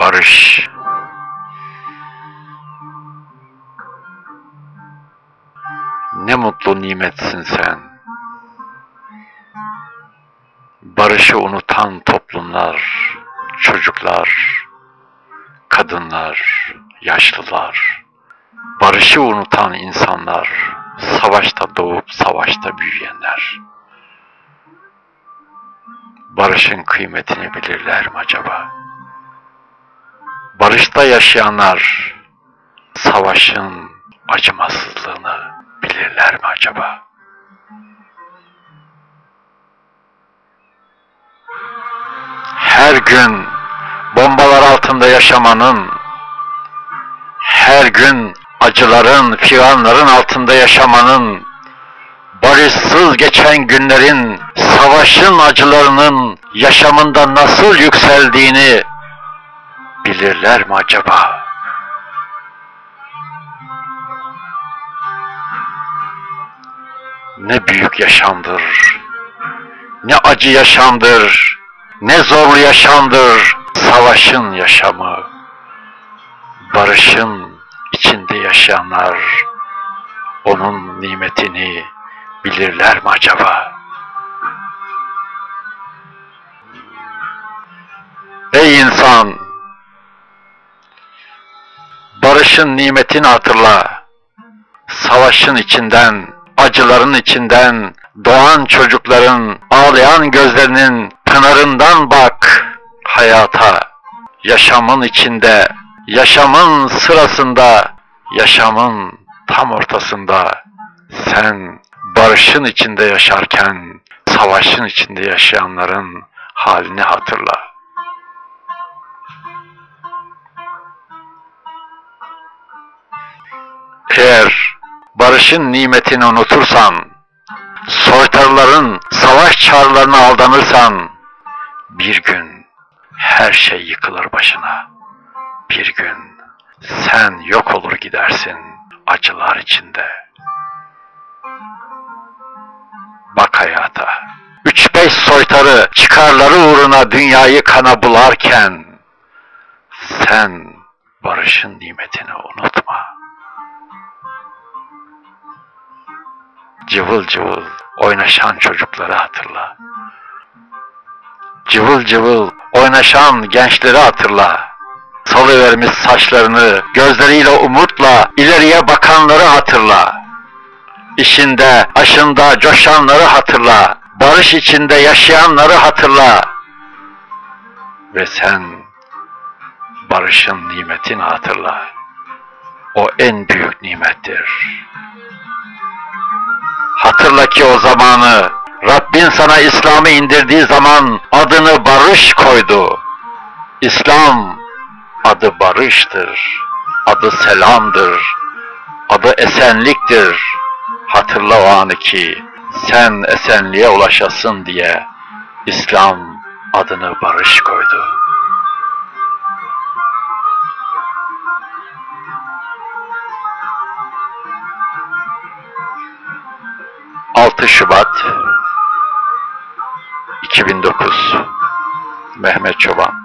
Barış. Ne mutlu nimetsin sen. Barışı unutan toplumlar, çocuklar, kadınlar, yaşlılar. Barışı unutan insanlar, savaşta doğup savaşta büyüyenler. Barışın kıymetini bilirler mi acaba? Barışta yaşayanlar savaşın acımasızlığını bilirler mi acaba? Her gün bombalar altında yaşamanın, her gün acıların, figanların altında yaşamanın, barışsız geçen günlerin, savaşın acılarının yaşamında nasıl yükseldiğini bilirler mi acaba? Ne büyük yaşamdır, ne acı yaşamdır, ne zorlu yaşamdır savaşın yaşamı. Barışın içinde yaşayanlar onun nimetini bilirler mi acaba? Ey insan! Barışın nimetini hatırla. Savaşın içinden, acıların içinden, doğan çocukların, ağlayan gözlerinin pınarından bak hayata. Yaşamın içinde, yaşamın sırasında, yaşamın tam ortasında sen barışın içinde yaşarken savaşın içinde yaşayanların halini hatırla. Eğer barışın nimetini unutursan, soytarıların savaş çağrılarına aldanırsan, bir gün her şey yıkılır başına. Bir gün sen yok olur gidersin acılar içinde. Bak hayata. Üç beş soytarı çıkarları uğruna dünyayı kana bularken sen barışın nimetini unutma. Cıvıl cıvıl oynaşan çocukları hatırla. Cıvıl cıvıl oynaşan gençleri hatırla. Salıvermiş saçlarını, gözleriyle umutla ileriye bakanları hatırla. İşinde, aşında coşanları hatırla. Barış içinde yaşayanları hatırla. Ve sen barışın nimetini hatırla. O en büyük nimettir. Hatırla ki o zamanı Rabbin sana İslam'ı indirdiği zaman adını barış koydu. İslam adı barıştır, adı selamdır, adı esenliktir. Hatırla o anı ki sen esenliğe ulaşasın diye İslam adını barış koydu. 6 Şubat 2009 Mehmet Çoban